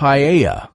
paella.